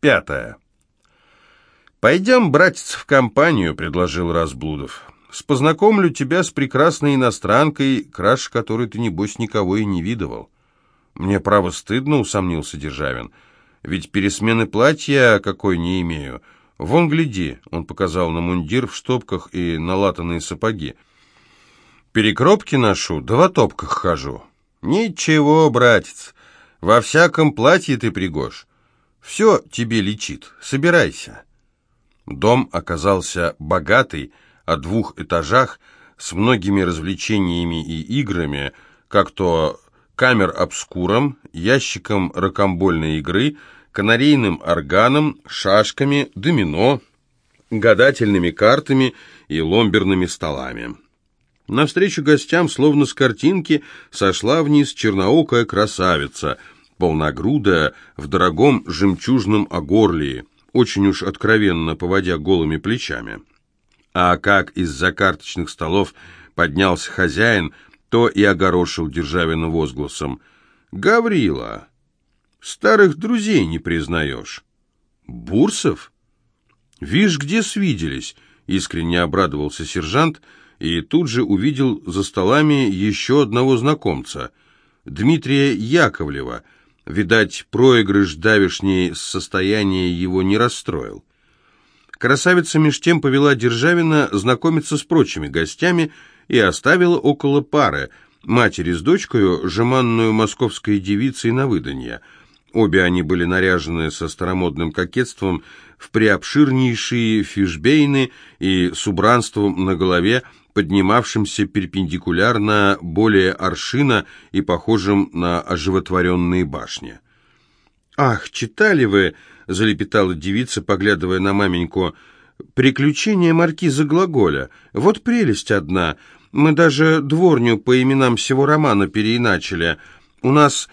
Пятое. «Пойдем, братец, в компанию», — предложил Разблудов. «Познакомлю тебя с прекрасной иностранкой, краше которой ты, небось, никого и не видывал». «Мне, право, стыдно», — усомнился Державин. «Ведь пересмены платья какой не имею. Вон, гляди», — он показал на мундир в штопках и на латаные сапоги. «Перекропки ношу, да в отопках хожу». «Ничего, братец, во всяком платье ты пригож. Все тебе лечит, собирайся». Дом оказался богатый, о двух этажах, с многими развлечениями и играми, как то камер-обскуром, ящиком ракомбольной игры, канарейным органом, шашками, домино, гадательными картами и ломберными столами. Навстречу гостям, словно с картинки, сошла вниз черноокая красавица, полногрудая, в дорогом жемчужном огорлии, очень уж откровенно поводя голыми плечами. А как из-за карточных столов поднялся хозяин, то и огорошил Державина возгласом. «Гаврила, старых друзей не признаешь». «Бурсов? Вишь, где свиделись?» — искренне обрадовался сержант и тут же увидел за столами еще одного знакомца, Дмитрия Яковлева — Видать, проигрыш давишней состояния его не расстроил. Красавица меж тем повела Державина знакомиться с прочими гостями и оставила около пары, матери с дочкой, жеманную московской девицей на выданье. Обе они были наряжены со старомодным кокетством в преобширнейшие фишбейны и с убранством на голове, поднимавшимся перпендикулярно более аршина и похожим на оживотворенные башни. «Ах, читали вы?» — залепетала девица, поглядывая на маменьку. «Приключения маркиза Глаголя. Вот прелесть одна. Мы даже дворню по именам всего романа переиначили. У нас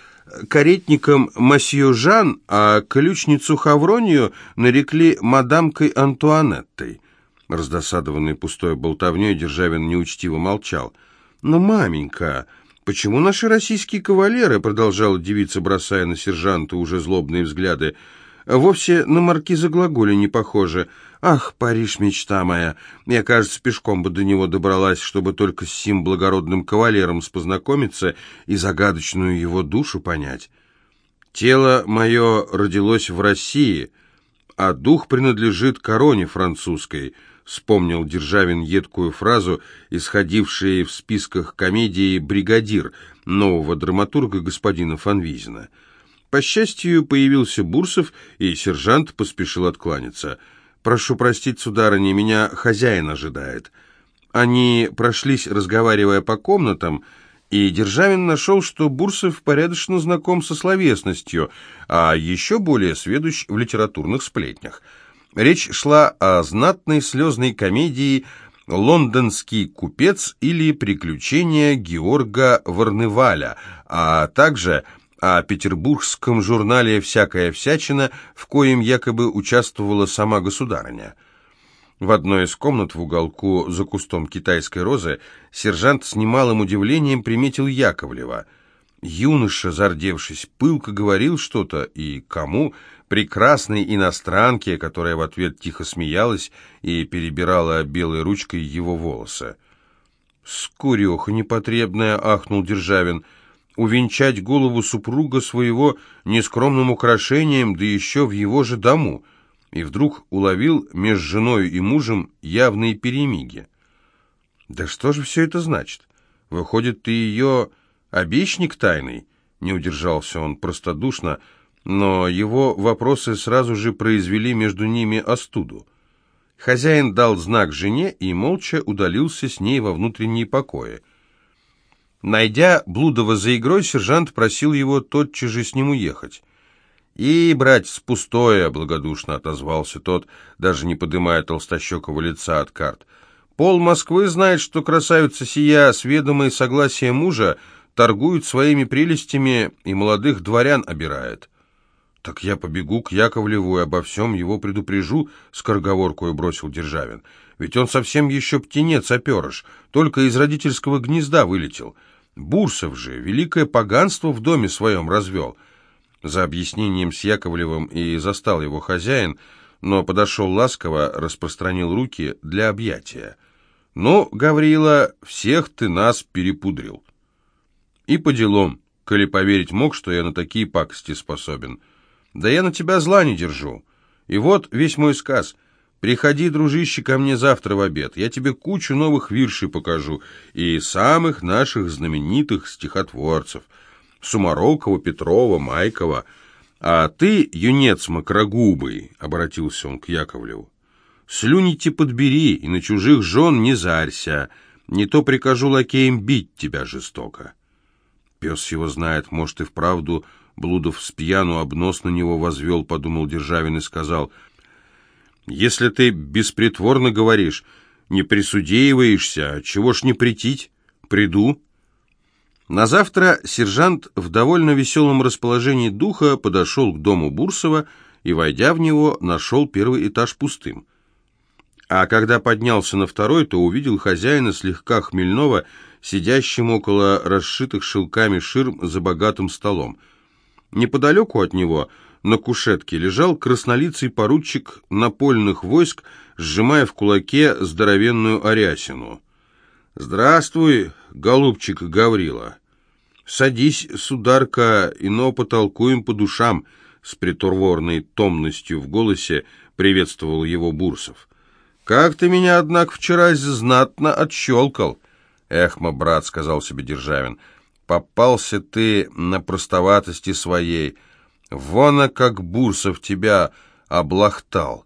каретником масье Жан, а ключницу Хавронию нарекли мадамкой Антуанеттой». Раздосадованный пустой болтовней, Державин неучтиво молчал. «Но, маменька, почему наши российские кавалеры, — продолжала девица, бросая на сержанта уже злобные взгляды, — вовсе на маркиза Глаголя не похожи? Ах, Париж, мечта моя! Я, кажется, пешком бы до него добралась, чтобы только с сим благородным кавалером познакомиться и загадочную его душу понять. Тело мое родилось в России, а дух принадлежит короне французской — вспомнил Державин едкую фразу, исходившую в списках комедии «Бригадир» нового драматурга господина Фанвизина. По счастью, появился Бурсов, и сержант поспешил откланяться. «Прошу простить, сударыня, меня хозяин ожидает». Они прошлись, разговаривая по комнатам, и Державин нашел, что Бурсов порядочно знаком со словесностью, а еще более сведущ в литературных сплетнях – Речь шла о знатной слезной комедии «Лондонский купец» или «Приключения Георга Варневаля», а также о петербургском журнале «Всякая всячина», в коем якобы участвовала сама государыня. В одной из комнат в уголку за кустом китайской розы сержант с немалым удивлением приметил Яковлева. Юноша, зардевшись, пылко говорил что-то, и кому – прекрасной иностранке, которая в ответ тихо смеялась и перебирала белой ручкой его волосы. «Скуреха непотребная!» — ахнул Державин. «Увенчать голову супруга своего нескромным украшением, да еще в его же дому!» И вдруг уловил между женой и мужем явные перемиги. «Да что же все это значит? Выходит, ты ее обещник тайный?» Не удержался он простодушно, — но его вопросы сразу же произвели между ними остуду. Хозяин дал знак жене и молча удалился с ней во внутренние покои. Найдя Блудова за игрой, сержант просил его тотчас же с ним уехать. «И, братец, пустое!» — благодушно отозвался тот, даже не подымая толстощекого лица от карт. «Пол Москвы знает, что красавица сия, с ведомой согласия мужа, торгует своими прелестями и молодых дворян обирает». «Так я побегу к Яковлеву и обо всем его предупрежу», — скороговоркую бросил Державин. «Ведь он совсем еще птенец-оперыш, только из родительского гнезда вылетел. Бурсов же великое поганство в доме своем развел. За объяснением с Яковлевым и застал его хозяин, но подошел ласково, распространил руки для объятия. «Ну, Гаврила, всех ты нас перепудрил». И по делам, коли поверить мог, что я на такие пакости способен. Да я на тебя зла не держу. И вот весь мой сказ. Приходи, дружище, ко мне завтра в обед. Я тебе кучу новых виршей покажу и самых наших знаменитых стихотворцев. Сумарокова, Петрова, Майкова. А ты, юнец макрогубый, — обратился он к Яковлеву, — слюните подбери и на чужих жен не зарься, не то прикажу лакеям бить тебя жестоко. Пес его знает, может, и вправду Блудов с пьяну обнос на него возвел, подумал Державин и сказал, «Если ты беспритворно говоришь, не присудеиваешься, чего ж не притить? Приду». На завтра сержант в довольно веселом расположении духа подошел к дому Бурсова и, войдя в него, нашел первый этаж пустым. А когда поднялся на второй, то увидел хозяина слегка хмельного, сидящим около расшитых шелками ширм за богатым столом. Неподалеку от него, на кушетке, лежал краснолицый поручик напольных войск, сжимая в кулаке здоровенную арясину. «Здравствуй, голубчик Гаврила. Садись, сударка, ино потолкуем по душам», с притурворной томностью в голосе приветствовал его Бурсов. «Как ты меня, однако, вчера знатно отщелкал!» «Эхма, брат», — сказал себе Державин, — Попался ты на простоватости своей. Вон, как Бурсов тебя облахтал.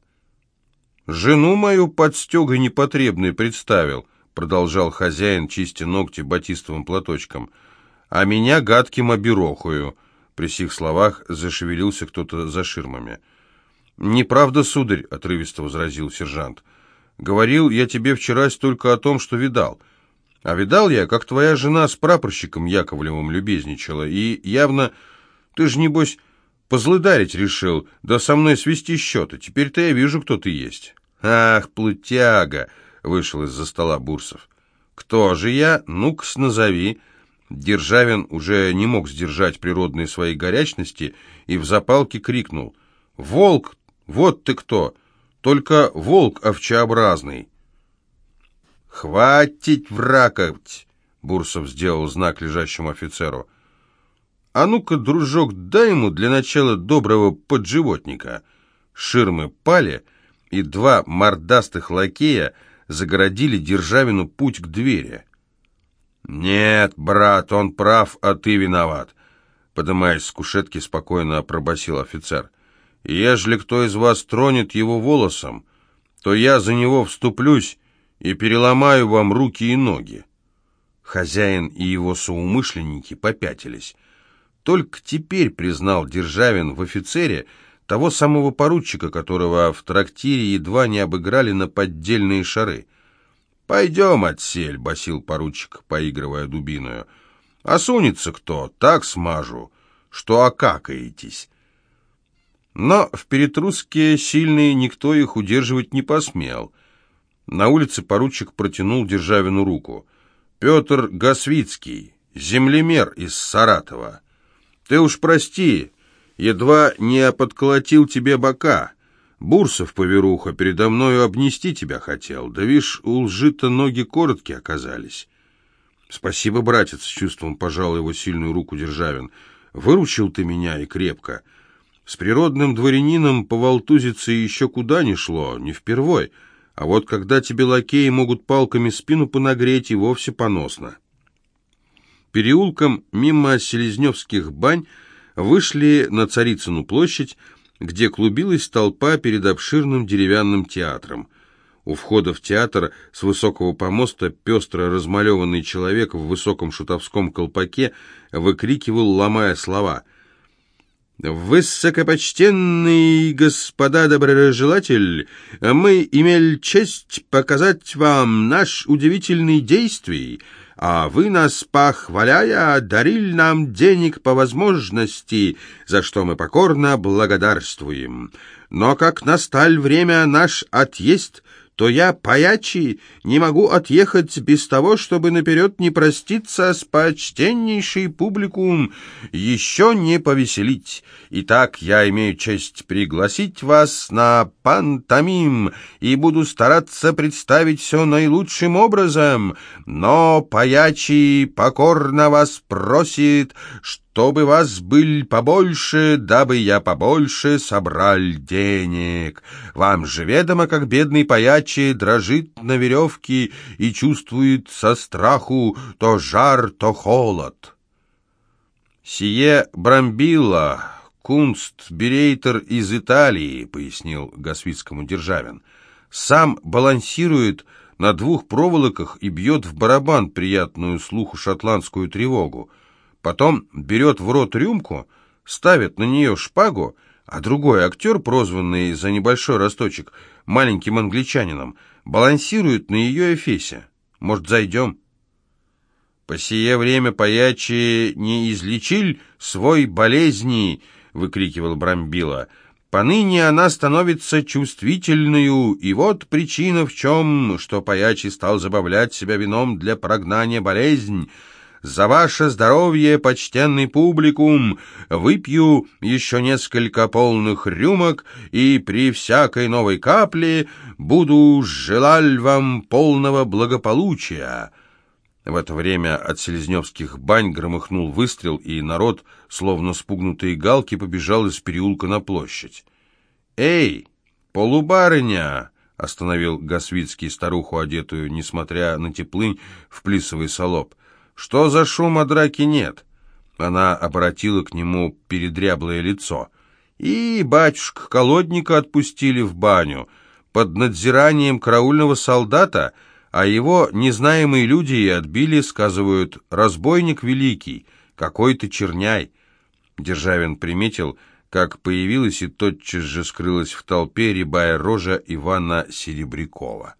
Жену мою под стегой непотребной представил, продолжал хозяин, чистя ногти батистовым платочком. А меня гадким оберохую. При сих словах зашевелился кто-то за ширмами. «Неправда, сударь», — отрывисто возразил сержант. «Говорил я тебе вчера только о том, что видал». А видал я, как твоя жена с прапорщиком Яковлевым любезничала, и явно... Ты же, небось, позлыдарить решил, да со мной свести счеты. Теперь-то я вижу, кто ты есть». «Ах, плутяга!» — вышел из-за стола Бурсов. «Кто же я? Ну-ка, назови». Державин уже не мог сдержать природной своей горячности и в запалке крикнул. «Волк! Вот ты кто! Только волк овчеобразный!» «Хватит вракать!» — Бурсов сделал знак лежащему офицеру. «А ну-ка, дружок, дай ему для начала доброго подживотника». Ширмы пали, и два мордастых лакея загородили Державину путь к двери. «Нет, брат, он прав, а ты виноват», — подымаясь с кушетки, спокойно пробасил офицер. «Ежели кто из вас тронет его волосом, то я за него вступлюсь и переломаю вам руки и ноги». Хозяин и его соумышленники попятились. Только теперь признал Державин в офицере того самого поручика, которого в трактире едва не обыграли на поддельные шары. «Пойдем, отсель», — басил поручик, поигрывая дубиною. «Осунется кто, так смажу, что окакаетесь». Но в Перетруске сильные никто их удерживать не посмел — на улице поручик протянул Державину руку. «Петр Гасвицкий, землемер из Саратова. Ты уж прости, едва не подколотил тебе бока. Бурсов, поверуха, передо мною обнести тебя хотел. Да вишь, у лжи-то ноги короткие оказались». «Спасибо, братец», — с чувством пожал его сильную руку Державин. «Выручил ты меня и крепко. С природным дворянином поволтузиться еще куда ни шло, не впервой». А вот когда тебе лакеи могут палками спину понагреть, и вовсе поносно. Переулком мимо Селезневских бань вышли на Царицыну площадь, где клубилась толпа перед обширным деревянным театром. У входа в театр с высокого помоста пестро размалеванный человек в высоком шутовском колпаке выкрикивал, ломая слова — «Высокопочтенный господа доброжелатель, мы имели честь показать вам наш удивительный действий, а вы нас, похваляя, дарили нам денег по возможности, за что мы покорно благодарствуем. Но как насталь время наш отъезд, то я, паячий, не могу отъехать без того, чтобы наперед не проститься с почтеннейшей публикум, еще не повеселить. Итак, я имею честь пригласить вас на пантомим и буду стараться представить все наилучшим образом, но паячий покорно вас просит, чтобы вас был побольше, дабы я побольше собрал денег. Вам же ведомо, как бедный паячий дрожит на веревке и чувствует со страху то жар, то холод. Сие Брамбилла, кунст-берейтер из Италии, пояснил Гасвицкому Державин. Сам балансирует на двух проволоках и бьет в барабан приятную слуху шотландскую тревогу. Потом берет в рот рюмку, ставит на нее шпагу, а другой актер, прозванный за небольшой росточек маленьким англичанином, балансирует на ее эфесе. Может, зайдем? По сие время паячи не излечиль свой болезни, выкрикивал Брамбила. Поныне она становится чувствительную, и вот причина в чем, что паячи стал забавлять себя вином для прогнания болезнь. За ваше здоровье, почтенный публикум, выпью еще несколько полных рюмок, и при всякой новой капле буду желать вам полного благополучия». В это время от селезневских бань громыхнул выстрел, и народ, словно спугнутые галки, побежал из переулка на площадь. «Эй, полубарыня!» — остановил Гасвицкий старуху, одетую, несмотря на теплынь, в плисовый солоб. «Что за шум, а драки нет?» Она обратила к нему передряблое лицо. «И батюшка колодника отпустили в баню под надзиранием караульного солдата, а его незнаемые люди и отбили, сказывают, разбойник великий, какой-то черняй». Державин приметил, как появилась и тотчас же скрылась в толпе рябая рожа Ивана Серебрякова.